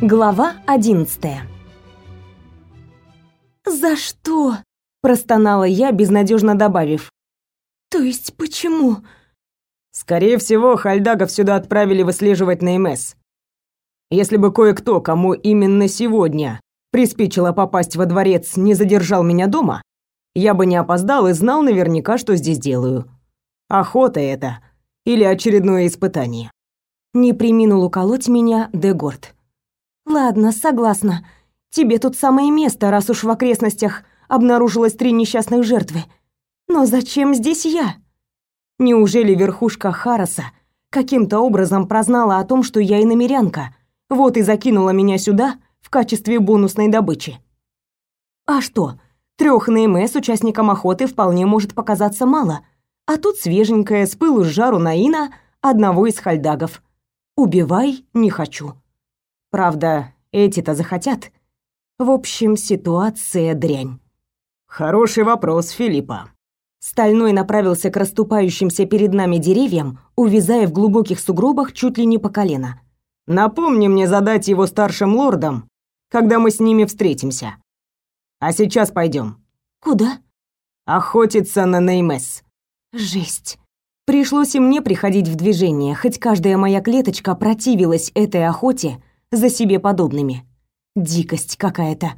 Глава одиннадцатая. «За что?» – простонала я, безнадежно добавив. «То есть почему?» «Скорее всего, Хальдагов сюда отправили выслеживать на МС. Если бы кое-кто, кому именно сегодня приспичило попасть во дворец, не задержал меня дома, я бы не опоздал и знал наверняка, что здесь делаю. Охота это или очередное испытание». Не приминул уколоть меня Дегорд. Ладно, согласна. Тебе тут самое место, раз уж в окрестностях обнаружилось три несчастных жертвы. Но зачем здесь я? Неужели верхушка Хараса каким-то образом прознала о том, что я иномерянка, вот и закинула меня сюда в качестве бонусной добычи? А что, трех НМС участникам охоты вполне может показаться мало, а тут свеженькая, с пылу с жару Наина одного из хальдагов. Убивай не хочу. Правда, эти-то захотят. В общем, ситуация дрянь. Хороший вопрос, Филиппа. Стальной направился к расступающимся перед нами деревьям, увязая в глубоких сугробах чуть ли не по колено. Напомни мне задать его старшим лордам, когда мы с ними встретимся. А сейчас пойдем. Куда? Охотиться на Неймес. Жесть. Пришлось и мне приходить в движение, хоть каждая моя клеточка противилась этой охоте за себе подобными. Дикость какая-то.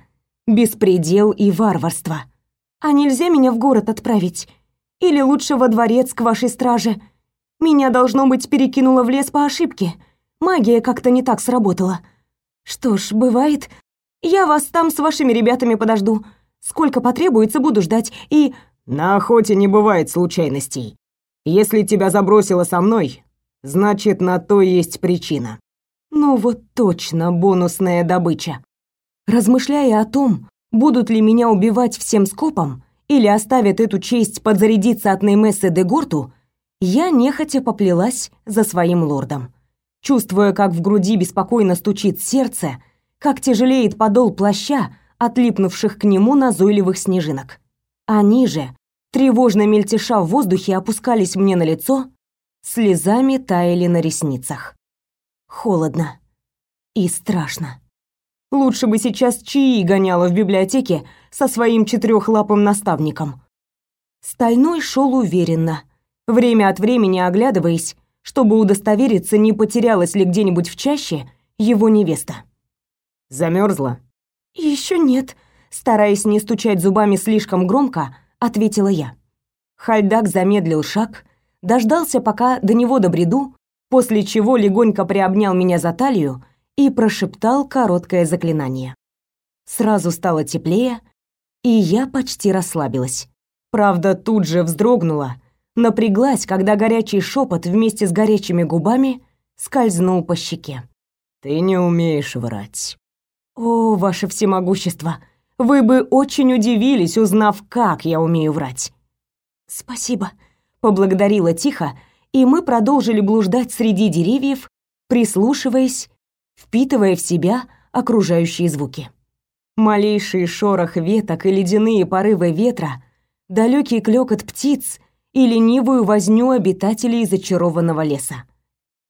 Беспредел и варварство. А нельзя меня в город отправить? Или лучше во дворец к вашей страже? Меня, должно быть, перекинуло в лес по ошибке. Магия как-то не так сработала. Что ж, бывает. Я вас там с вашими ребятами подожду. Сколько потребуется, буду ждать. И... На охоте не бывает случайностей. Если тебя забросило со мной, значит, на то есть причина. Ну вот точно бонусная добыча. Размышляя о том, будут ли меня убивать всем скопом или оставят эту честь подзарядиться от Неймессы де Горту, я нехотя поплелась за своим лордом. Чувствуя, как в груди беспокойно стучит сердце, как тяжелеет подол плаща, отлипнувших к нему назойливых снежинок. Они же, тревожно мельтеша в воздухе, опускались мне на лицо, слезами таяли на ресницах. Холодно и страшно. Лучше бы сейчас чаи гоняла в библиотеке со своим четырехлапым наставником. Стальной шел уверенно, время от времени оглядываясь, чтобы удостовериться, не потерялась ли где-нибудь в чаще его невеста. Замерзла? Еще нет, стараясь не стучать зубами слишком громко, ответила я. Хальдак замедлил шаг, дождался, пока до него добреду, после чего легонько приобнял меня за талию и прошептал короткое заклинание. Сразу стало теплее, и я почти расслабилась. Правда, тут же вздрогнула, напряглась, когда горячий шепот вместе с горячими губами скользнул по щеке. «Ты не умеешь врать». «О, ваше всемогущество, вы бы очень удивились, узнав, как я умею врать». «Спасибо», — поблагодарила тихо, и мы продолжили блуждать среди деревьев, прислушиваясь, впитывая в себя окружающие звуки. Малейший шорох веток и ледяные порывы ветра, далекий клёкот птиц и ленивую возню обитателей зачарованного леса.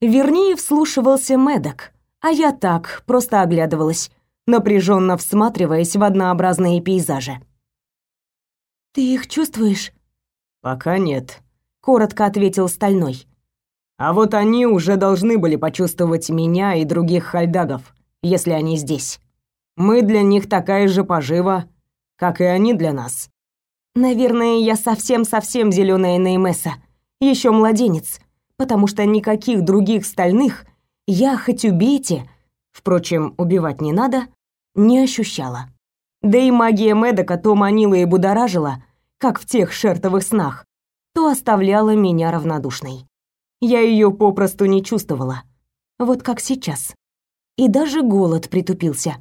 Вернее, вслушивался Медок, а я так, просто оглядывалась, напряженно всматриваясь в однообразные пейзажи. «Ты их чувствуешь?» «Пока нет», — коротко ответил Стальной. «А вот они уже должны были почувствовать меня и других хальдагов, если они здесь. Мы для них такая же пожива, как и они для нас». «Наверное, я совсем-совсем зеленая Неймеса, еще младенец, потому что никаких других стальных я, хоть убейте, впрочем, убивать не надо, не ощущала. Да и магия Медока то манила и будоражила, как в тех шертовых снах, то оставляла меня равнодушной. Я ее попросту не чувствовала. Вот как сейчас. И даже голод притупился.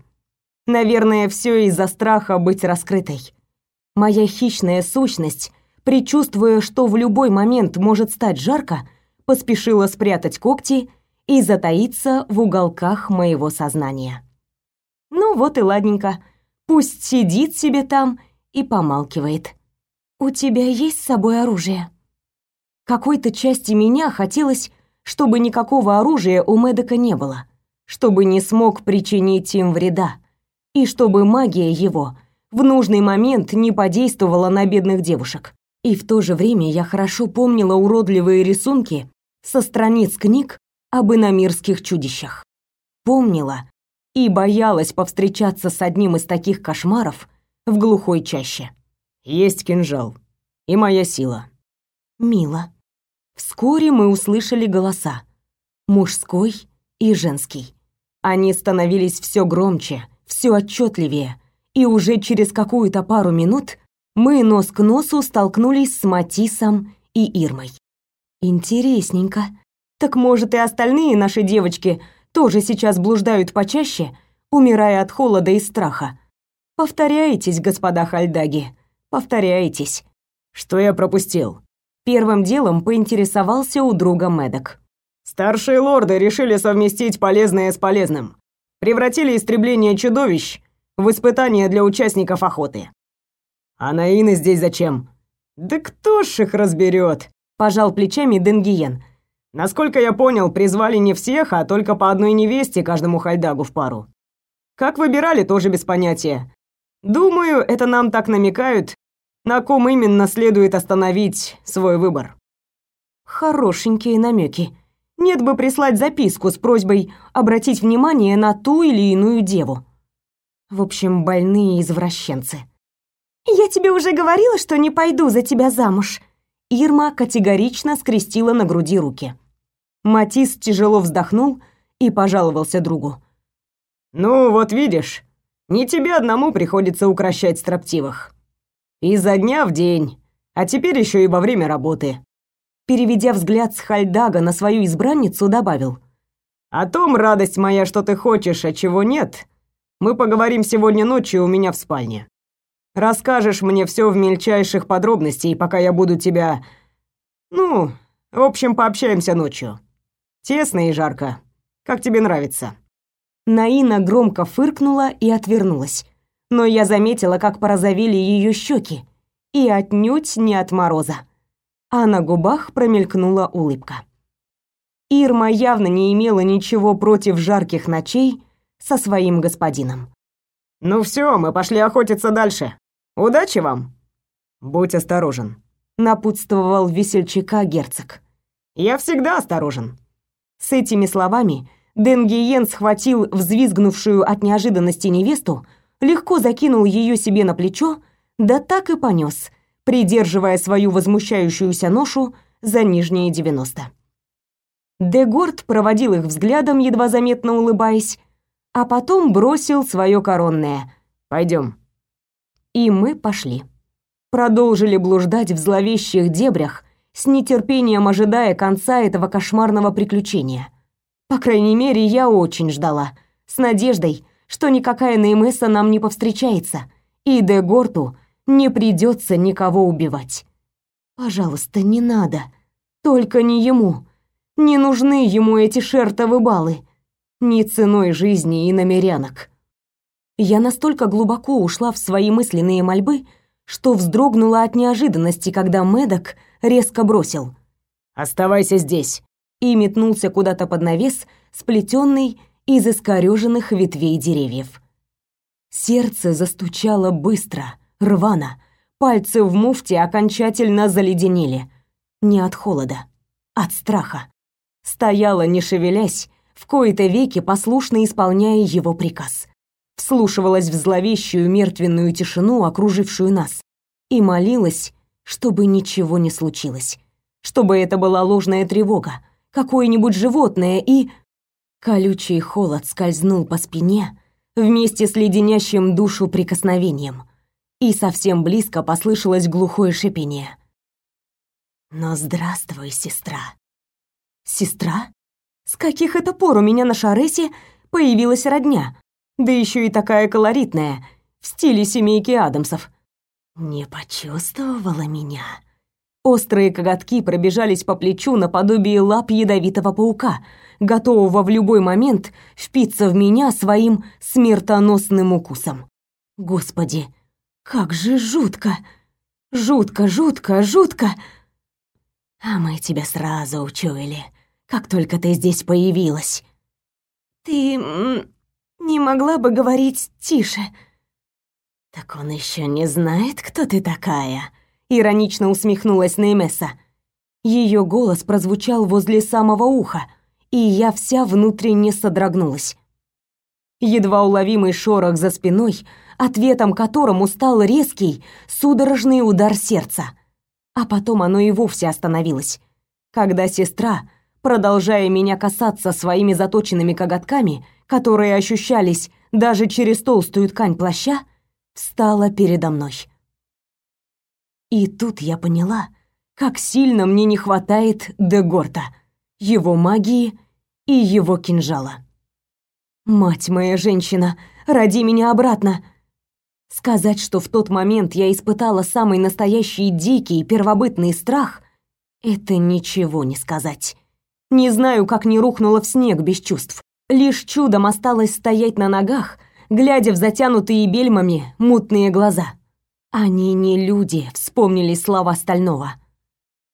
Наверное, все из-за страха быть раскрытой. Моя хищная сущность, предчувствуя, что в любой момент может стать жарко, поспешила спрятать когти и затаиться в уголках моего сознания. Ну вот и ладненько. Пусть сидит себе там и помалкивает. «У тебя есть с собой оружие?» Какой-то части меня хотелось, чтобы никакого оружия у Медока не было, чтобы не смог причинить им вреда, и чтобы магия его в нужный момент не подействовала на бедных девушек. И в то же время я хорошо помнила уродливые рисунки со страниц книг об иномирских чудищах. Помнила и боялась повстречаться с одним из таких кошмаров в глухой чаще. Есть кинжал и моя сила. Мило. Вскоре мы услышали голоса. Мужской и женский. Они становились все громче, все отчетливее, и уже через какую-то пару минут мы нос к носу столкнулись с Матисом и Ирмой. Интересненько. Так может и остальные наши девочки тоже сейчас блуждают почаще, умирая от холода и страха. Повторяйтесь, господа хальдаги, повторяйтесь. Что я пропустил? Первым делом поинтересовался у друга Медок. Старшие лорды решили совместить полезное с полезным. Превратили истребление чудовищ в испытание для участников охоты. А Наины здесь зачем? Да кто ж их разберет? Пожал плечами Денгиен. Насколько я понял, призвали не всех, а только по одной невесте каждому хальдагу в пару. Как выбирали, тоже без понятия. Думаю, это нам так намекают, на ком именно следует остановить свой выбор. Хорошенькие намеки. Нет бы прислать записку с просьбой обратить внимание на ту или иную деву. В общем, больные извращенцы. «Я тебе уже говорила, что не пойду за тебя замуж». Ирма категорично скрестила на груди руки. Матис тяжело вздохнул и пожаловался другу. «Ну, вот видишь, не тебе одному приходится укращать строптивых. Изо дня в день, а теперь еще и во время работы». Переведя взгляд с Хальдага на свою избранницу, добавил. «О том, радость моя, что ты хочешь, а чего нет, мы поговорим сегодня ночью у меня в спальне. Расскажешь мне все в мельчайших подробностях, пока я буду тебя... Ну, в общем, пообщаемся ночью. Тесно и жарко. Как тебе нравится?» Наина громко фыркнула и отвернулась. Но я заметила, как порозовели ее щеки. И отнюдь не от мороза. А на губах промелькнула улыбка. Ирма явно не имела ничего против жарких ночей со своим господином. «Ну все, мы пошли охотиться дальше. Удачи вам!» «Будь осторожен», — напутствовал весельчака герцог. «Я всегда осторожен». С этими словами Денгиен схватил взвизгнувшую от неожиданности невесту, легко закинул ее себе на плечо, да так и понес, придерживая свою возмущающуюся ношу за нижние девяносто. Дегорд проводил их взглядом, едва заметно улыбаясь, а потом бросил свое коронное «Пойдем». И мы пошли. Продолжили блуждать в зловещих дебрях, с нетерпением ожидая конца этого кошмарного приключения. По крайней мере, я очень ждала, с надеждой, что никакая Неймесса нам не повстречается, и Дегорту не придется никого убивать. Пожалуйста, не надо. Только не ему. Не нужны ему эти шертовы баллы ни ценой жизни и намерянок. Я настолько глубоко ушла в свои мысленные мольбы, что вздрогнула от неожиданности, когда Медок резко бросил: "Оставайся здесь" и метнулся куда-то под навес, сплетенный из искорёженных ветвей деревьев. Сердце застучало быстро, рвано. Пальцы в муфте окончательно заледенели. Не от холода, от страха. Стояла, не шевелясь, в кои-то веки послушно исполняя его приказ. Вслушивалась в зловещую мертвенную тишину, окружившую нас, и молилась, чтобы ничего не случилось. Чтобы это была ложная тревога, какое-нибудь животное и... Колючий холод скользнул по спине вместе с леденящим душу прикосновением, и совсем близко послышалось глухое шипение. «Но здравствуй, сестра!» «Сестра?» С каких это пор у меня на Шаресе появилась родня? Да еще и такая колоритная, в стиле семейки Адамсов. Не почувствовала меня. Острые коготки пробежались по плечу наподобие лап ядовитого паука, готового в любой момент впиться в меня своим смертоносным укусом. Господи, как же жутко! Жутко, жутко, жутко! А мы тебя сразу учуяли как только ты здесь появилась. Ты не могла бы говорить тише? Так он еще не знает, кто ты такая, иронично усмехнулась Неймеса. Ее голос прозвучал возле самого уха, и я вся внутренне содрогнулась. Едва уловимый шорох за спиной, ответом которому стал резкий, судорожный удар сердца. А потом оно и вовсе остановилось, когда сестра, продолжая меня касаться своими заточенными коготками, которые ощущались даже через толстую ткань плаща, встала передо мной. И тут я поняла, как сильно мне не хватает Дегорта, его магии и его кинжала. Мать моя женщина, роди меня обратно. Сказать, что в тот момент я испытала самый настоящий дикий первобытный страх, это ничего не сказать. Не знаю, как не рухнула в снег без чувств. Лишь чудом осталось стоять на ногах, глядя в затянутые бельмами мутные глаза. Они не люди, вспомнили слова Стального.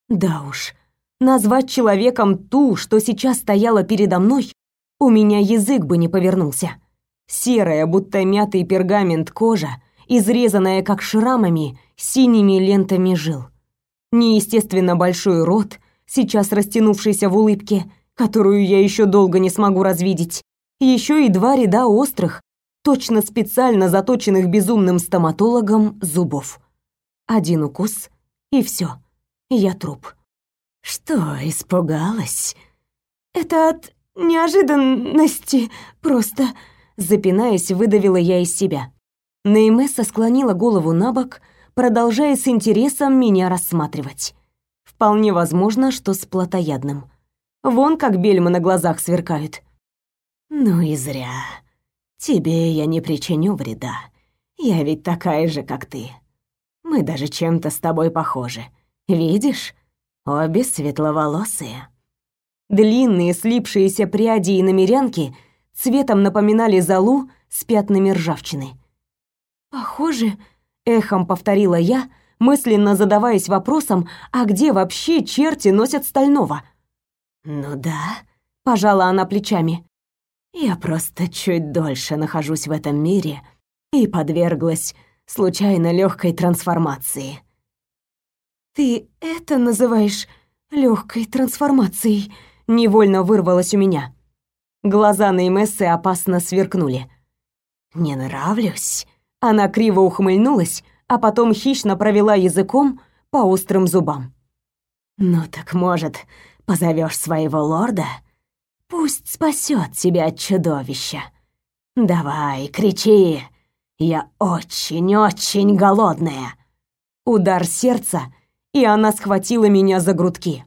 Да уж, назвать человеком ту, что сейчас стояла передо мной, у меня язык бы не повернулся. Серая, будто мятый пергамент кожа, изрезанная как шрамами, синими лентами жил. Неестественно большой рот, сейчас растянувшийся в улыбке, которую я еще долго не смогу развидеть. Еще и два ряда острых, точно специально заточенных безумным стоматологом зубов. Один укус и все. Я труп. Что, испугалась? Это от неожиданности просто, запинаясь, выдавила я из себя. Неймесса склонила голову на бок, продолжая с интересом меня рассматривать. Вполне возможно, что с плотоядным. Вон как бельмы на глазах сверкают. Ну и зря. Тебе я не причиню вреда. Я ведь такая же, как ты. Мы даже чем-то с тобой похожи. Видишь? Обе светловолосые. Длинные слипшиеся пряди и намерянки цветом напоминали золу с пятнами ржавчины. «Похоже», — эхом повторила я, мысленно задаваясь вопросом, а где вообще черти носят стального? «Ну да», — пожала она плечами. «Я просто чуть дольше нахожусь в этом мире и подверглась случайно легкой трансформации». «Ты это называешь легкой трансформацией?» невольно вырвалось у меня. Глаза Неймессы опасно сверкнули. «Не нравлюсь?» Она криво ухмыльнулась, а потом хищно провела языком по острым зубам. «Ну так, может, позовешь своего лорда? Пусть спасет тебя от чудовища. Давай, кричи! Я очень-очень голодная!» Удар сердца, и она схватила меня за грудки.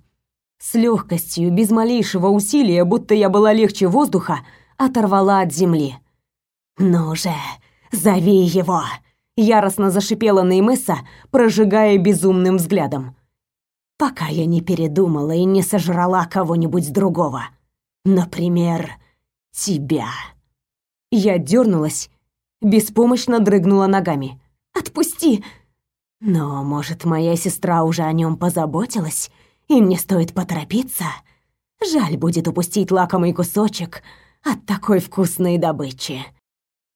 С легкостью, без малейшего усилия, будто я была легче воздуха, оторвала от земли. «Ну же, зови его!» Яростно зашипела Неймесса, прожигая безумным взглядом. «Пока я не передумала и не сожрала кого-нибудь другого. Например, тебя». Я дернулась, беспомощно дрыгнула ногами. «Отпусти!» «Но, может, моя сестра уже о нем позаботилась?» и мне стоит поторопиться. Жаль будет упустить лакомый кусочек от такой вкусной добычи.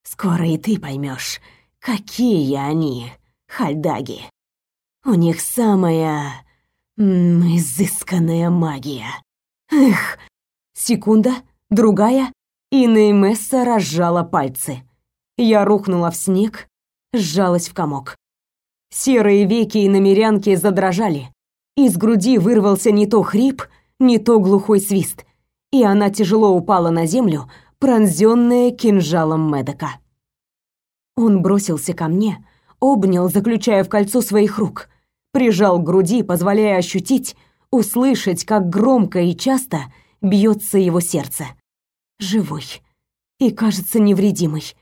Скоро и ты поймешь, какие они, хальдаги. У них самая м, изысканная магия. Эх, секунда, другая, и Неймесса разжала пальцы. Я рухнула в снег, сжалась в комок. Серые веки и намерянки задрожали. Из груди вырвался не то хрип, не то глухой свист, и она тяжело упала на землю, пронзенная кинжалом Медока. Он бросился ко мне, обнял, заключая в кольцо своих рук, прижал к груди, позволяя ощутить, услышать, как громко и часто бьется его сердце. Живой и, кажется, невредимый.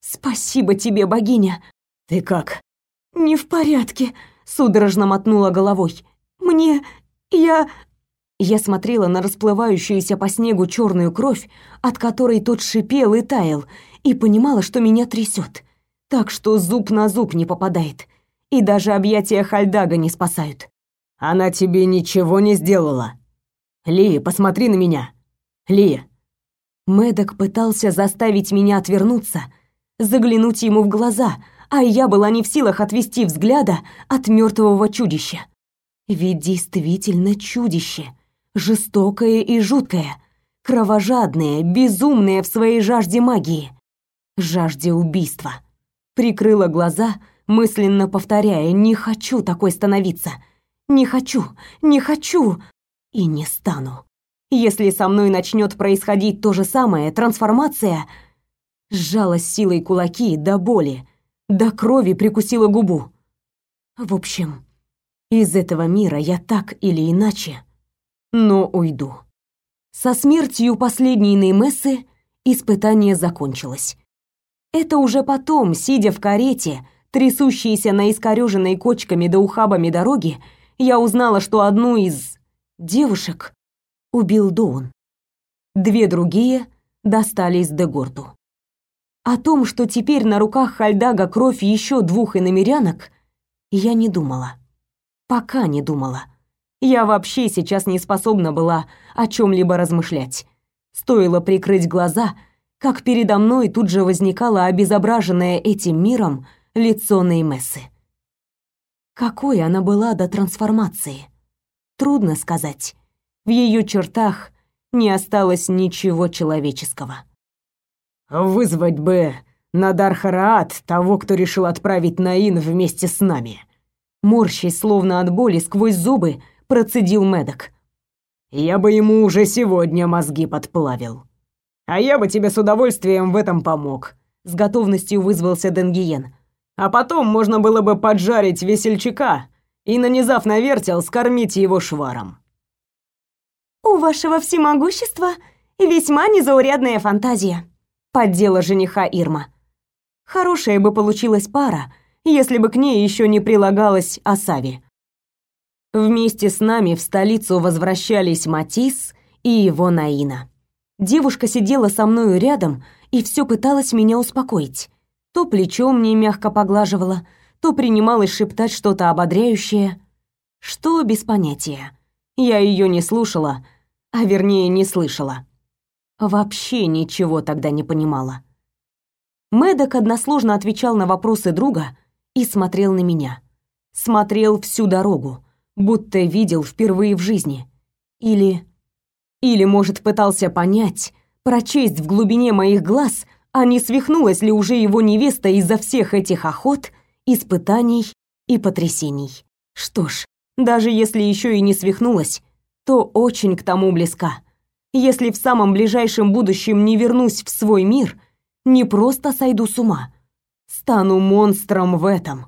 Спасибо тебе, богиня. Ты как? Не в порядке, судорожно мотнула головой. Мне... я...» Я смотрела на расплывающуюся по снегу черную кровь, от которой тот шипел и таял, и понимала, что меня трясет, так что зуб на зуб не попадает, и даже объятия Хальдага не спасают. «Она тебе ничего не сделала. Ли, посмотри на меня. Ли, Медок пытался заставить меня отвернуться, заглянуть ему в глаза, а я была не в силах отвести взгляда от мертвого чудища. Ведь действительно чудище, жестокое и жуткое, кровожадное, безумное в своей жажде магии, жажде убийства. Прикрыла глаза, мысленно повторяя: "Не хочу такой становиться. Не хочу, не хочу и не стану". Если со мной начнет происходить то же самое, трансформация, сжала с силой кулаки до боли, до крови прикусила губу. В общем, из этого мира я так или иначе, но уйду. Со смертью последней Неймессы испытание закончилось. Это уже потом, сидя в карете, трясущейся на искорёженной кочками да ухабами дороги, я узнала, что одну из девушек убил Доун. Две другие достались Дегорту. О том, что теперь на руках Хальдага кровь еще двух иномерянок, я не думала. Пока не думала. Я вообще сейчас не способна была о чем либо размышлять. Стоило прикрыть глаза, как передо мной тут же возникало обезображенное этим миром лицо Неймессы. Какой она была до трансформации? Трудно сказать в ее чертах не осталось ничего человеческого. «Вызвать бы на Дархараат того, кто решил отправить Наин вместе с нами», морщась словно от боли сквозь зубы, процедил Медок. «Я бы ему уже сегодня мозги подплавил. А я бы тебе с удовольствием в этом помог», с готовностью вызвался Денгиен. «А потом можно было бы поджарить весельчака и, нанизав на вертел, скормить его шваром». «У вашего всемогущества весьма незаурядная фантазия», — поддела жениха Ирма. «Хорошая бы получилась пара, если бы к ней еще не прилагалась Асави». Вместе с нами в столицу возвращались Матис и его Наина. Девушка сидела со мною рядом и все пыталась меня успокоить. То плечом мне мягко поглаживала, то принималась шептать что-то ободряющее. Что без понятия. Я ее не слушала, а вернее не слышала. Вообще ничего тогда не понимала. Мэддок односложно отвечал на вопросы друга и смотрел на меня. Смотрел всю дорогу, будто видел впервые в жизни. Или... Или, может, пытался понять, прочесть в глубине моих глаз, а не свихнулась ли уже его невеста из-за всех этих охот, испытаний и потрясений. Что ж, даже если еще и не свихнулась, то очень к тому близка. Если в самом ближайшем будущем не вернусь в свой мир, не просто сойду с ума, стану монстром в этом.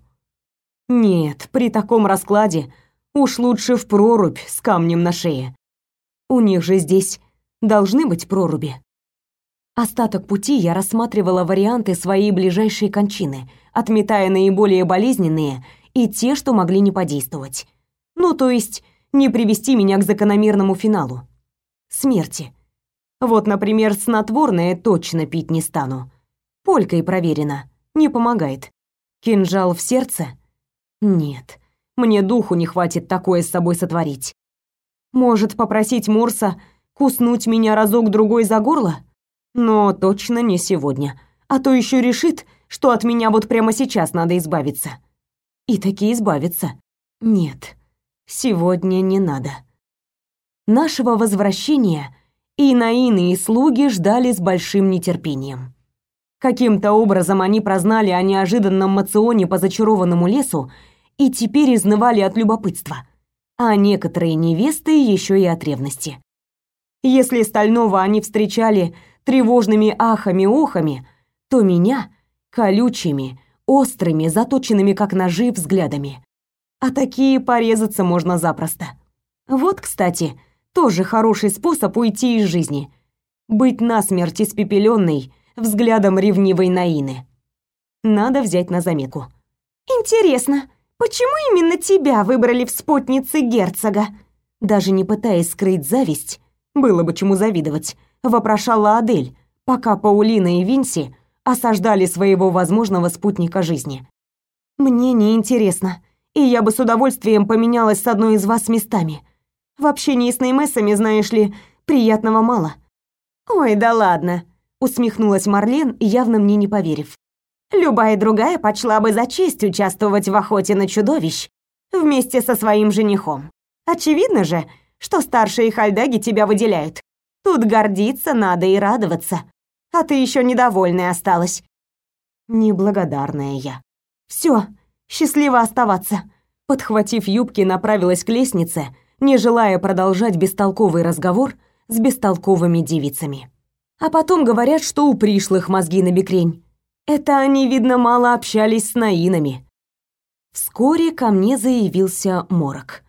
Нет, при таком раскладе уж лучше в прорубь с камнем на шее. У них же здесь должны быть проруби. Остаток пути я рассматривала варианты своей ближайшей кончины, отметая наиболее болезненные и те, что могли не подействовать. Ну, то есть не привести меня к закономерному финалу смерти. Вот, например, снотворное точно пить не стану. Полькой проверено, не помогает. Кинжал в сердце? Нет. Мне духу не хватит такое с собой сотворить. Может, попросить Мурса куснуть меня разок другой за горло? Но точно не сегодня. А то еще решит, что от меня вот прямо сейчас надо избавиться. И таки избавиться. Нет. Сегодня не надо. Нашего возвращения и Наины и слуги ждали с большим нетерпением. Каким-то образом они прознали о неожиданном мационе по зачарованному лесу и теперь изнывали от любопытства, а некоторые невесты еще и от ревности. Если Стального они встречали тревожными ахами-охами, то меня — колючими, острыми, заточенными как ножи взглядами а такие порезаться можно запросто. Вот, кстати, тоже хороший способ уйти из жизни. Быть насмерть испепелённой взглядом ревнивой Наины. Надо взять на заметку. «Интересно, почему именно тебя выбрали в спутнице герцога?» Даже не пытаясь скрыть зависть, было бы чему завидовать, вопрошала Адель, пока Паулина и Винси осаждали своего возможного спутника жизни. «Мне не интересно и я бы с удовольствием поменялась с одной из вас местами. В общении с Неймессами, знаешь ли, приятного мало. Ой, да ладно, усмехнулась Марлен, явно мне не поверив. Любая другая почла бы за честь участвовать в охоте на чудовищ вместе со своим женихом. Очевидно же, что старшие хальдаги тебя выделяют. Тут гордиться надо и радоваться. А ты еще недовольная осталась. Неблагодарная я. Все, счастливо оставаться. Подхватив юбки, направилась к лестнице, не желая продолжать бестолковый разговор с бестолковыми девицами. А потом говорят, что у пришлых мозги на бекрень. Это они, видно, мало общались с наинами. Вскоре ко мне заявился Морок.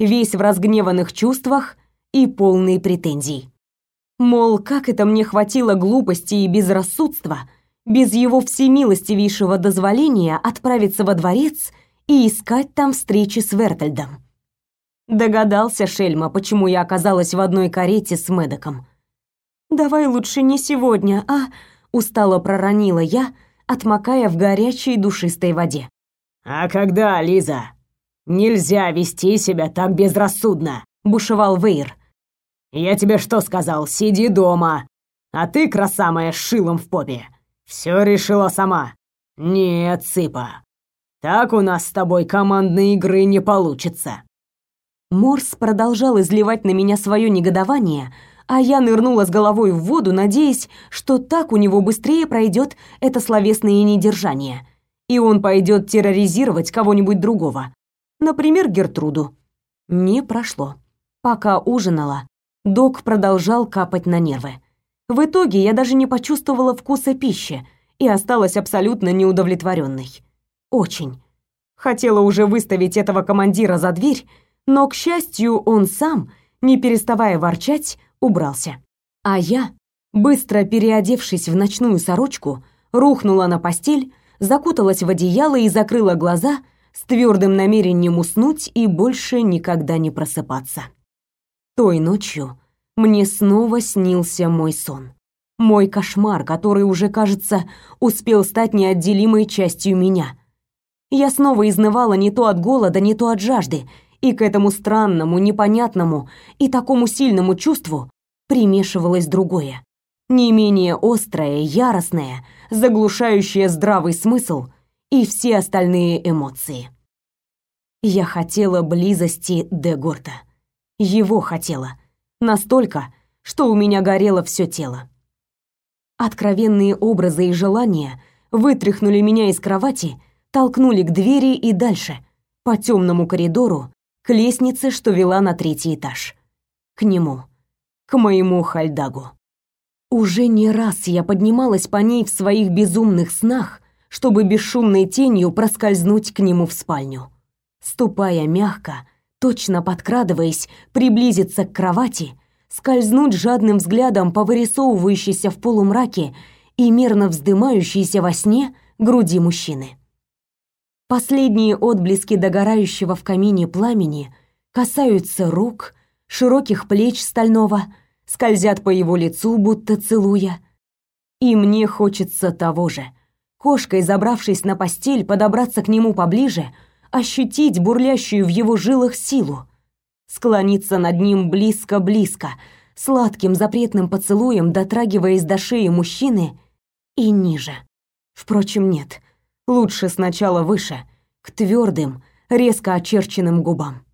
Весь в разгневанных чувствах и полный претензий. Мол, как это мне хватило глупости и безрассудства без его всемилостивейшего дозволения отправиться во дворец и искать там встречи с Вертельдом. Догадался Шельма, почему я оказалась в одной карете с Медоком. «Давай лучше не сегодня, а...» — устало проронила я, отмокая в горячей душистой воде. «А когда, Лиза? Нельзя вести себя так безрассудно!» — бушевал Вейр. «Я тебе что сказал? Сиди дома! А ты, краса моя, с шилом в попе! Все решила сама! Нет, Цыпа, так у нас с тобой командной игры не получится!» Морс продолжал изливать на меня свое негодование, а я нырнула с головой в воду, надеясь, что так у него быстрее пройдет это словесное недержание, и он пойдет терроризировать кого-нибудь другого, например, Гертруду. Не прошло. Пока ужинала, док продолжал капать на нервы. В итоге я даже не почувствовала вкуса пищи и осталась абсолютно неудовлетворенной. Очень. Хотела уже выставить этого командира за дверь, но, к счастью, он сам, не переставая ворчать, убрался. А я, быстро переодевшись в ночную сорочку, рухнула на постель, закуталась в одеяло и закрыла глаза с твердым намерением уснуть и больше никогда не просыпаться. Той ночью мне снова снился мой сон. Мой кошмар, который уже, кажется, успел стать неотделимой частью меня. Я снова изнывала не то от голода, не то от жажды, и к этому странному, непонятному и такому сильному чувству примешивалось другое, не менее острое, яростное, заглушающее здравый смысл и все остальные эмоции. Я хотела близости Дегорта. Его хотела. Настолько, что у меня горело все тело. Откровенные образы и желания вытряхнули меня из кровати, толкнули к двери и дальше, по темному коридору, к лестнице, что вела на третий этаж. К нему, к моему Хальдагу. Уже не раз я поднималась по ней в своих безумных снах, чтобы бесшумной тенью проскользнуть к нему в спальню. Ступая мягко, точно подкрадываясь, приблизиться к кровати, скользнуть жадным взглядом по вырисовывающейся в полумраке и мерно вздымающейся во сне груди мужчины. Последние отблески догорающего в камине пламени касаются рук, широких плеч стального, скользят по его лицу, будто целуя. И мне хочется того же. Кошкой, забравшись на постель, подобраться к нему поближе, ощутить бурлящую в его жилах силу, склониться над ним близко-близко, сладким запретным поцелуем дотрагиваясь до шеи мужчины и ниже. Впрочем, нет. Лучше сначала выше, к твердым, резко очерченным губам.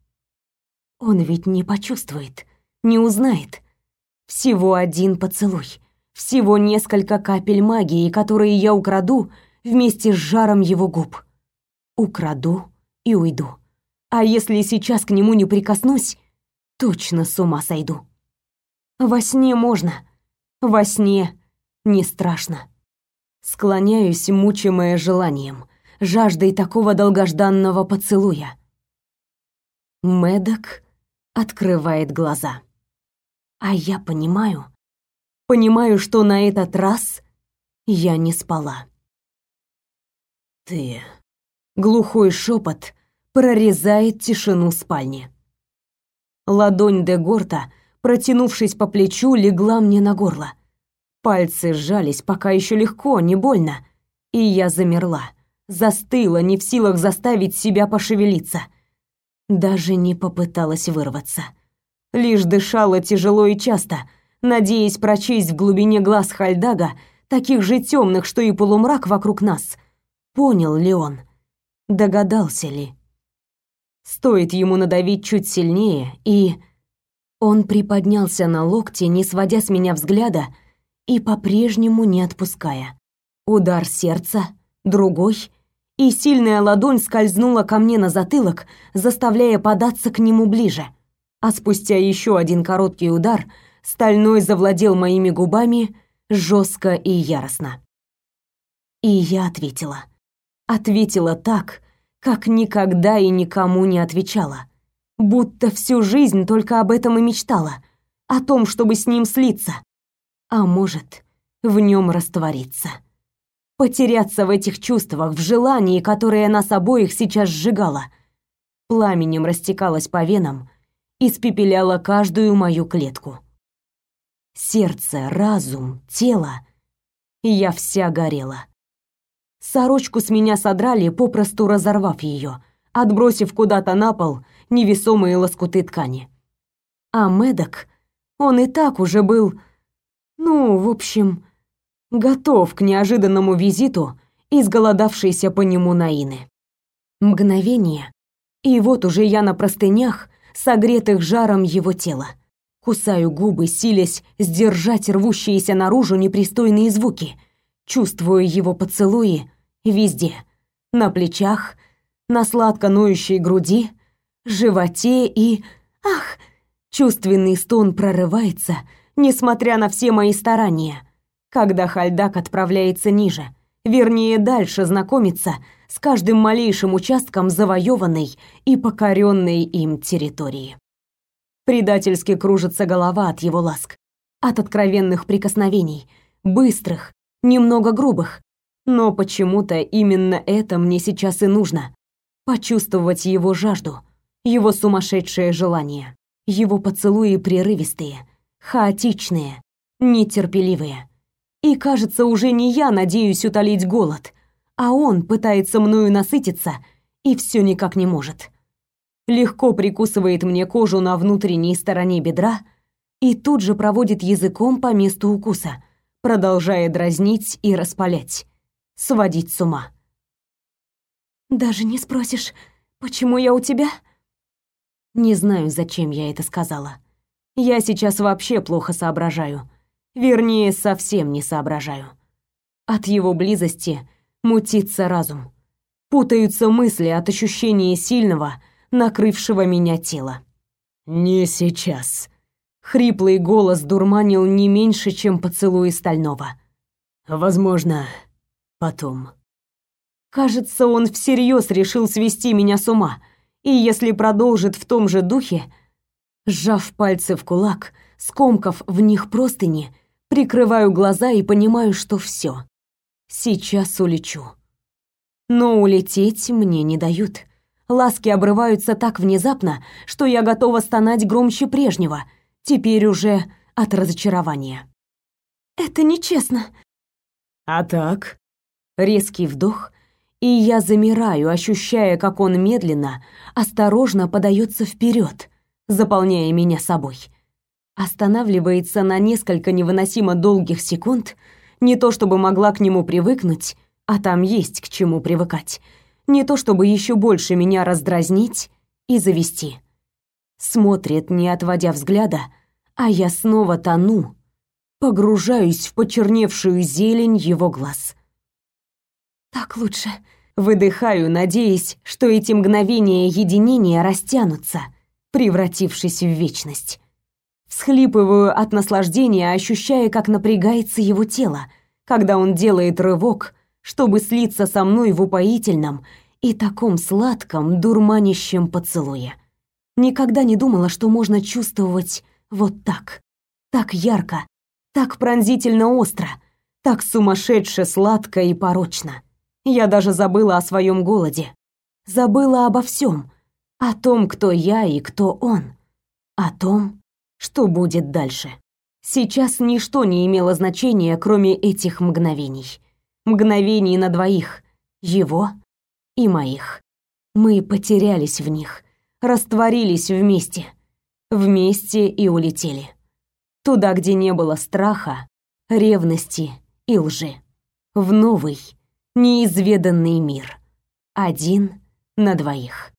Он ведь не почувствует, не узнает. Всего один поцелуй, всего несколько капель магии, которые я украду вместе с жаром его губ. Украду и уйду. А если сейчас к нему не прикоснусь, точно с ума сойду. Во сне можно, во сне не страшно. Склоняюсь, мучимая желанием, жаждой такого долгожданного поцелуя. Медок открывает глаза. А я понимаю, понимаю, что на этот раз я не спала. Ты. Глухой шепот прорезает тишину спальни. Ладонь де Горта, протянувшись по плечу, легла мне на горло. Пальцы сжались, пока еще легко, не больно, и я замерла, застыла, не в силах заставить себя пошевелиться. Даже не попыталась вырваться. Лишь дышала тяжело и часто, надеясь прочесть в глубине глаз Хальдага, таких же темных, что и полумрак вокруг нас. Понял ли он? Догадался ли? Стоит ему надавить чуть сильнее, и... Он приподнялся на локте, не сводя с меня взгляда и по-прежнему не отпуская. Удар сердца, другой, и сильная ладонь скользнула ко мне на затылок, заставляя податься к нему ближе. А спустя еще один короткий удар, стальной завладел моими губами жестко и яростно. И я ответила. Ответила так, как никогда и никому не отвечала. Будто всю жизнь только об этом и мечтала. О том, чтобы с ним слиться. А может, в нем раствориться. Потеряться в этих чувствах, в желании, которое нас обоих сейчас сжигало. Пламенем растекалось по венам, испепеляло каждую мою клетку. Сердце, разум, тело. Я вся горела. Сорочку с меня содрали, попросту разорвав ее, отбросив куда-то на пол невесомые лоскуты ткани. А Медок, он и так уже был, ну, в общем, готов к неожиданному визиту изголодавшейся по нему Наины. Мгновение, и вот уже я на простынях, согретых жаром его тела. Кусаю губы, силясь сдержать рвущиеся наружу непристойные звуки. Чувствую его поцелуи везде. На плечах, на сладко ноющей груди, животе и... Ах! Чувственный стон прорывается, несмотря на все мои старания, когда Хальдак отправляется ниже, вернее, дальше знакомиться с каждым малейшим участком завоеванной и покоренной им территории. Предательски кружится голова от его ласк, от откровенных прикосновений, быстрых, немного грубых, но почему-то именно это мне сейчас и нужно. Почувствовать его жажду, его сумасшедшее желание, его поцелуи прерывистые, хаотичные, нетерпеливые. И кажется, уже не я надеюсь утолить голод, а он пытается мною насытиться и все никак не может. Легко прикусывает мне кожу на внутренней стороне бедра и тут же проводит языком по месту укуса, продолжая дразнить и распалять сводить с ума. «Даже не спросишь, почему я у тебя?» Не знаю, зачем я это сказала. Я сейчас вообще плохо соображаю. Вернее, совсем не соображаю. От его близости мутится разум. Путаются мысли от ощущения сильного, накрывшего меня тела. «Не сейчас», Хриплый голос дурманил не меньше, чем поцелуи стального. «Возможно, потом. Кажется, он всерьез решил свести меня с ума, и если продолжит в том же духе, сжав пальцы в кулак, скомкав в них простыни, прикрываю глаза и понимаю, что все. Сейчас улечу. Но улететь мне не дают. Ласки обрываются так внезапно, что я готова стонать громче прежнего, теперь уже от разочарования. Это нечестно. А так? Резкий вдох, и я замираю, ощущая, как он медленно, осторожно подается вперед, заполняя меня собой. Останавливается на несколько невыносимо долгих секунд, не то чтобы могла к нему привыкнуть, а там есть к чему привыкать, не то чтобы еще больше меня раздразнить и завести. Смотрит, не отводя взгляда, а я снова тону, погружаюсь в почерневшую зелень его глаз. Так лучше. Выдыхаю, надеясь, что эти мгновения единения растянутся, превратившись в вечность. Всхлипываю от наслаждения, ощущая, как напрягается его тело, когда он делает рывок, чтобы слиться со мной в упоительном и таком сладком, дурманящем поцелуе. Никогда не думала, что можно чувствовать вот так, так ярко, так пронзительно остро, так сумасшедше сладко и порочно. Я даже забыла о своем голоде. Забыла обо всем. О том, кто я и кто он. О том, что будет дальше. Сейчас ничто не имело значения, кроме этих мгновений. Мгновений на двоих. Его и моих. Мы потерялись в них. Растворились вместе. Вместе и улетели. Туда, где не было страха, ревности и лжи. В новый, неизведанный мир. Один на двоих.